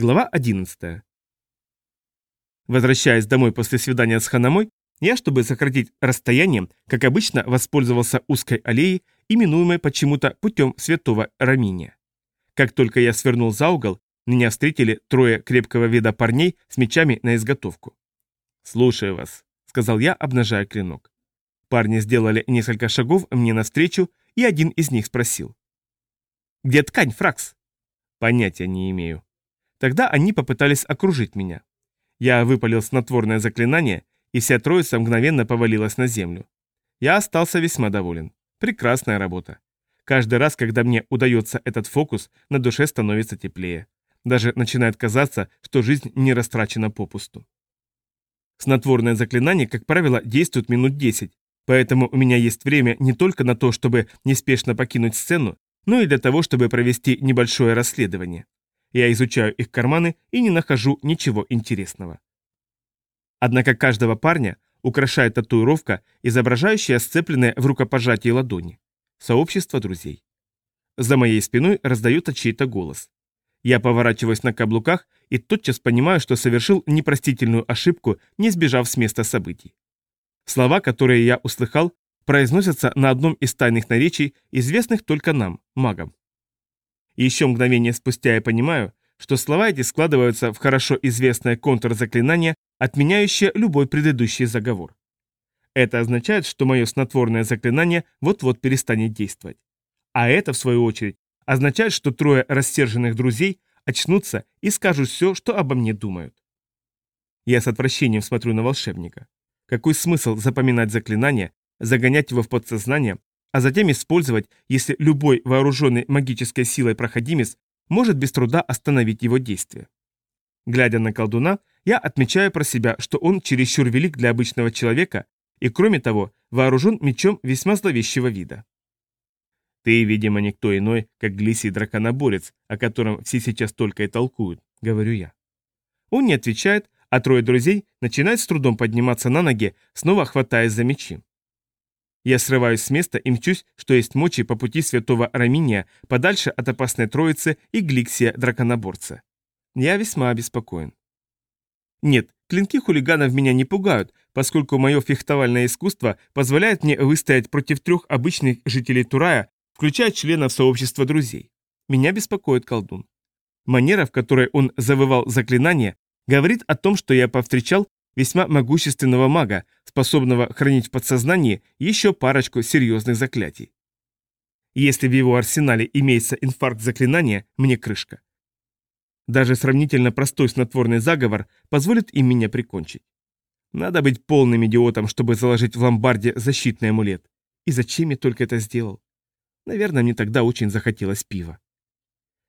Глава 11. Возвращаясь домой после свидания с Ханамой, я, чтобы сократить расстояние, как обычно, воспользовался узкой аллеей, именуемой почему-то путем святого Раминия. Как только я свернул за угол, меня встретили трое крепкого вида парней с мечами на изготовку. «Слушаю вас», — сказал я, обнажая клинок. Парни сделали несколько шагов мне навстречу, и один из них спросил. «Где ткань, Фракс?» «Понятия не имею», Тогда они попытались окружить меня. Я выпалил снотворное заклинание, и вся троица мгновенно повалилась на землю. Я остался весьма доволен. Прекрасная работа. Каждый раз, когда мне удается этот фокус, на душе становится теплее. Даже начинает казаться, что жизнь не растрачена попусту. Снотворное заклинание, как правило, действует минут 10, поэтому у меня есть время не только на то, чтобы неспешно покинуть сцену, но и для того, чтобы провести небольшое расследование. Я изучаю их карманы и не нахожу ничего интересного. Однако каждого парня украшает татуировка, изображающая сцепленные в рукопожатии ладони. Сообщество друзей. За моей спиной раздается чей-то голос. Я поворачиваюсь на каблуках и тотчас понимаю, что совершил непростительную ошибку, не сбежав с места событий. Слова, которые я услыхал, произносятся на одном из тайных наречий, известных только нам, магам. И еще мгновение спустя я понимаю, что слова эти складываются в хорошо известное контрзаклинание, отменяющее любой предыдущий заговор. Это означает, что мое снотворное заклинание вот-вот перестанет действовать. А это, в свою очередь, означает, что трое рассерженных друзей очнутся и скажут все, что обо мне думают. Я с отвращением смотрю на волшебника. Какой смысл запоминать заклинание, загонять его в подсознание, а затем использовать, если любой вооруженный магической силой проходимец может без труда остановить его действие. Глядя на колдуна, я отмечаю про себя, что он чересчур велик для обычного человека и, кроме того, вооружен мечом весьма зловещего вида. «Ты, видимо, никто иной, как Глисий драконоборец, о котором все сейчас только и толкуют», — говорю я. Он не отвечает, а трое друзей начинают с трудом подниматься на ноги, снова хватаясь за мечи. Я срываюсь с места и мчусь, что есть мочи по пути святого Раминия, подальше от опасной троицы и Гликсия драконоборца. Я весьма обеспокоен. Нет, клинки хулиганов меня не пугают, поскольку мое фехтовальное искусство позволяет мне выстоять против трех обычных жителей Турая, включая членов сообщества друзей. Меня беспокоит колдун. Манера, в которой он завывал заклинание, говорит о том, что я повстречал весьма могущественного мага, способного хранить в подсознании еще парочку серьезных заклятий. Если в его арсенале имеется инфаркт заклинания, мне крышка. Даже сравнительно простой снотворный заговор позволит им меня прикончить. Надо быть полным идиотом, чтобы заложить в ломбарде защитный амулет. И зачем я только это сделал? Наверное, мне тогда очень захотелось пива.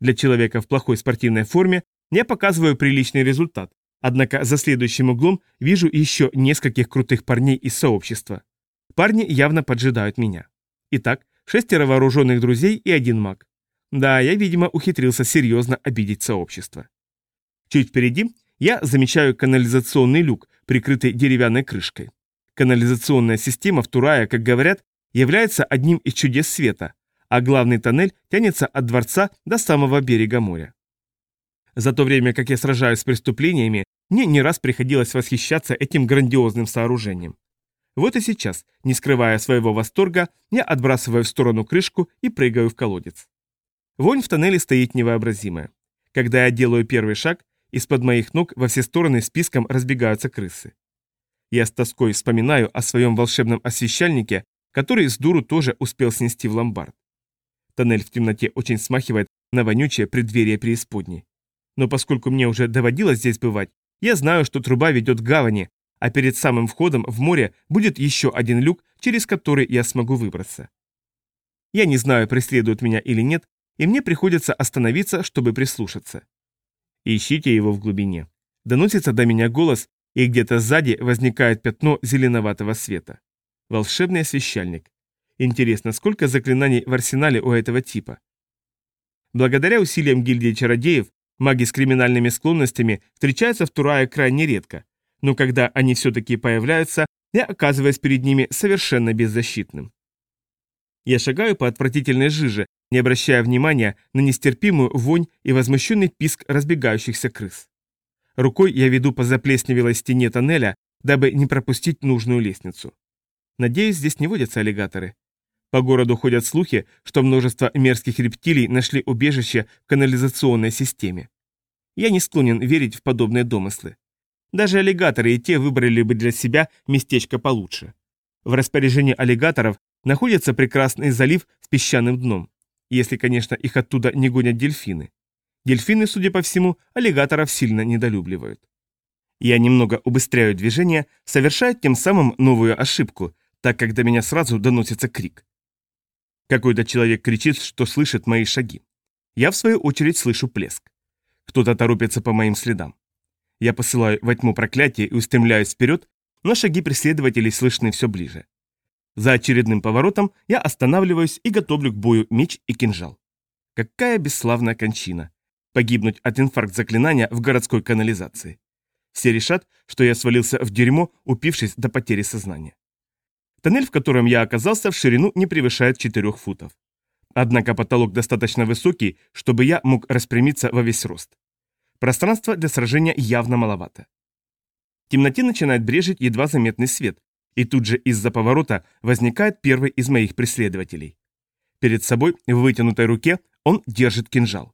Для человека в плохой спортивной форме я показываю приличный результат, Однако за следующим углом вижу еще нескольких крутых парней из сообщества. Парни явно поджидают меня. Итак, шестеро вооруженных друзей и один маг. Да, я, видимо, ухитрился серьезно обидеть сообщество. Чуть впереди я замечаю канализационный люк, прикрытый деревянной крышкой. Канализационная система в Турае, как говорят, является одним из чудес света, а главный тоннель тянется от дворца до самого берега моря. За то время, как я сражаюсь с преступлениями, мне не раз приходилось восхищаться этим грандиозным сооружением. Вот и сейчас, не скрывая своего восторга, я отбрасываю в сторону крышку и прыгаю в колодец. Вонь в тоннеле стоит невообразимая. Когда я делаю первый шаг, из-под моих ног во все стороны списком разбегаются крысы. Я с тоской вспоминаю о своем волшебном освещальнике, который с дуру тоже успел снести в ломбард. Тоннель в темноте очень смахивает на вонючее преддверие преисподней. Но поскольку мне уже доводилось здесь бывать, я знаю, что труба ведет к гавани, а перед самым входом в море будет еще один люк, через который я смогу выбраться. Я не знаю, преследуют меня или нет, и мне приходится остановиться, чтобы прислушаться. Ищите его в глубине. Доносится до меня голос, и где-то сзади возникает пятно зеленоватого света. Волшебный освещальник. Интересно, сколько заклинаний в арсенале у этого типа? Благодаря усилиям гильдии чародеев Маги с криминальными склонностями встречаются в Турае крайне редко, но когда они все-таки появляются, я оказываюсь перед ними совершенно беззащитным. Я шагаю по отвратительной жиже, не обращая внимания на нестерпимую вонь и возмущенный писк разбегающихся крыс. Рукой я веду по заплесневелой стене тоннеля, дабы не пропустить нужную лестницу. Надеюсь, здесь не водятся аллигаторы. По городу ходят слухи, что множество мерзких рептилий нашли убежище в канализационной системе. Я не склонен верить в подобные домыслы. Даже аллигаторы и те выбрали бы для себя местечко получше. В распоряжении аллигаторов находится прекрасный залив с песчаным дном, если, конечно, их оттуда не гонят дельфины. Дельфины, судя по всему, аллигаторов сильно недолюбливают. Я немного убыстряю движение, совершая тем самым новую ошибку, так как до меня сразу доносится крик. Какой-то человек кричит, что слышит мои шаги. Я, в свою очередь, слышу плеск. Кто-то торопится по моим следам. Я посылаю во тьму проклятие и устремляюсь вперед, но шаги преследователей слышны все ближе. За очередным поворотом я останавливаюсь и готовлю к бою меч и кинжал. Какая бесславная кончина. Погибнуть от инфаркт заклинания в городской канализации. Все решат, что я свалился в дерьмо, упившись до потери сознания. Тоннель, в котором я оказался, в ширину не превышает 4 футов. Однако потолок достаточно высокий, чтобы я мог распрямиться во весь рост. Пространства для сражения явно маловато. В темноте начинает брежить едва заметный свет, и тут же из-за поворота возникает первый из моих преследователей. Перед собой в вытянутой руке он держит кинжал.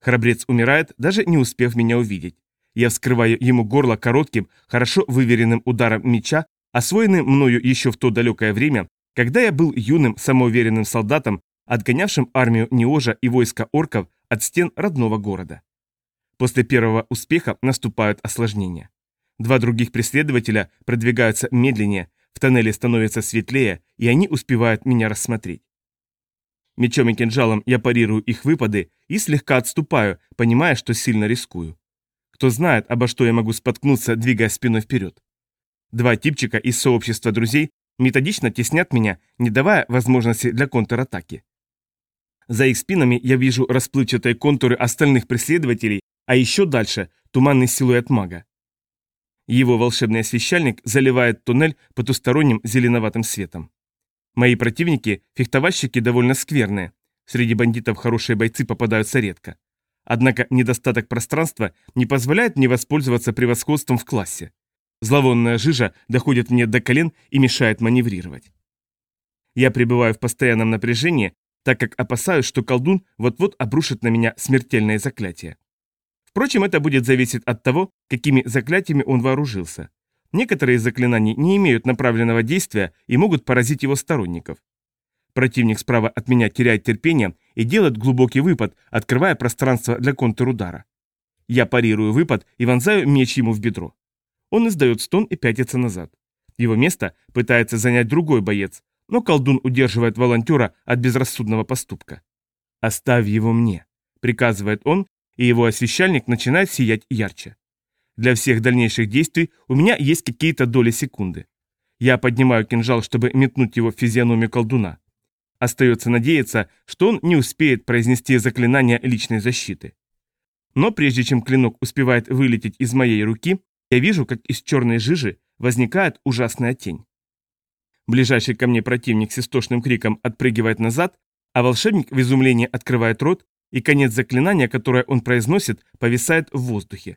Храбрец умирает, даже не успев меня увидеть. Я вскрываю ему горло коротким, хорошо выверенным ударом меча, освоенным мною еще в то далекое время, когда я был юным, самоуверенным солдатом, отгонявшим армию Неожа и войска орков от стен родного города. После первого успеха наступают осложнения. Два других преследователя продвигаются медленнее, в тоннеле становится светлее, и они успевают меня рассмотреть. Мечом и кинжалом я парирую их выпады и слегка отступаю, понимая, что сильно рискую. Кто знает, обо что я могу споткнуться, двигая спиной вперед. Два типчика из сообщества друзей методично теснят меня, не давая возможности для контратаки. За их спинами я вижу расплывчатые контуры остальных преследователей, а еще дальше – туманный силуэт мага. Его волшебный освещальник заливает туннель потусторонним зеленоватым светом. Мои противники – фехтовальщики довольно скверные. Среди бандитов хорошие бойцы попадаются редко. Однако недостаток пространства не позволяет мне воспользоваться превосходством в классе. Зловонная жижа доходит мне до колен и мешает маневрировать. Я пребываю в постоянном напряжении, так как опасаюсь, что колдун вот-вот обрушит на меня смертельное заклятие. Впрочем, это будет зависеть от того, какими заклятиями он вооружился. Некоторые из заклинаний не имеют направленного действия и могут поразить его сторонников. Противник справа от меня теряет терпение и делает глубокий выпад, открывая пространство для контрудара. Я парирую выпад и вонзаю меч ему в бедро. Он издает стон и пятится назад. Его место пытается занять другой боец, но колдун удерживает волонтера от безрассудного поступка. «Оставь его мне», — приказывает он, и его освещальник начинает сиять ярче. Для всех дальнейших действий у меня есть какие-то доли секунды. Я поднимаю кинжал, чтобы метнуть его в физиономию колдуна. Остается надеяться, что он не успеет произнести заклинание личной защиты. Но прежде чем клинок успевает вылететь из моей руки, я вижу, как из черной жижи возникает ужасная тень. Ближайший ко мне противник с истошным криком отпрыгивает назад, а волшебник в изумлении открывает рот, и конец заклинания, которое он произносит, повисает в воздухе.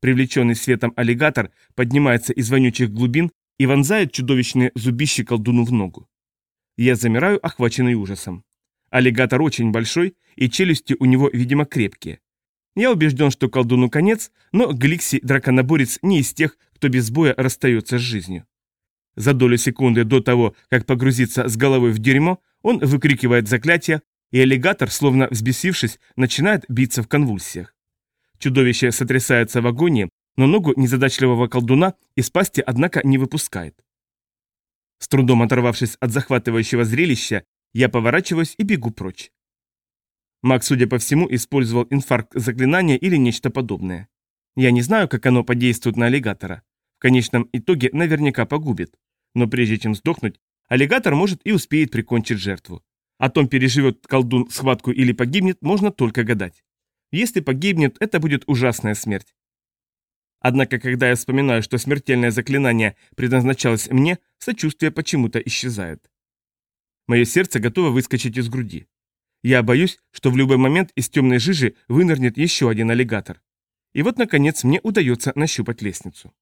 Привлеченный светом аллигатор поднимается из вонючих глубин и вонзает чудовищные зубище колдуну в ногу. Я замираю, охваченный ужасом. Аллигатор очень большой, и челюсти у него, видимо, крепкие. Я убежден, что колдуну конец, но Гликси драконоборец не из тех, кто без боя расстается с жизнью. За долю секунды до того, как погрузиться с головой в дерьмо, он выкрикивает заклятие, и аллигатор, словно взбесившись, начинает биться в конвульсиях. Чудовище сотрясается в агонии, но ногу незадачливого колдуна из пасти, однако, не выпускает. С трудом оторвавшись от захватывающего зрелища, я поворачиваюсь и бегу прочь. Маг, судя по всему, использовал инфаркт заклинания или нечто подобное. Я не знаю, как оно подействует на аллигатора. Конечном итоге наверняка погубит. Но прежде чем сдохнуть, аллигатор может и успеет прикончить жертву. О том, переживет колдун схватку или погибнет, можно только гадать. Если погибнет, это будет ужасная смерть. Однако, когда я вспоминаю, что смертельное заклинание предназначалось мне, сочувствие почему-то исчезает. Мое сердце готово выскочить из груди. Я боюсь, что в любой момент из темной жижи вынырнет еще один аллигатор. И вот, наконец, мне удается нащупать лестницу.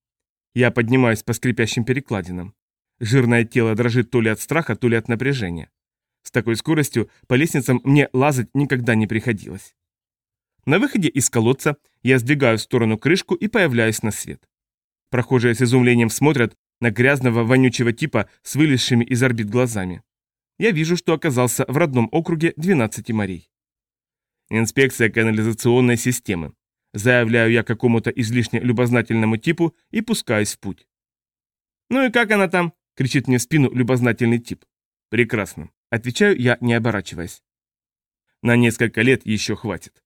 Я поднимаюсь по скрипящим перекладинам. Жирное тело дрожит то ли от страха, то ли от напряжения. С такой скоростью по лестницам мне лазать никогда не приходилось. На выходе из колодца я сдвигаю в сторону крышку и появляюсь на свет. Прохожие с изумлением смотрят на грязного, вонючего типа с вылезшими из орбит глазами. Я вижу, что оказался в родном округе 12 морей. Инспекция канализационной системы. Заявляю я какому-то излишне любознательному типу и пускаюсь в путь. «Ну и как она там?» – кричит мне в спину любознательный тип. «Прекрасно», – отвечаю я, не оборачиваясь. На несколько лет еще хватит.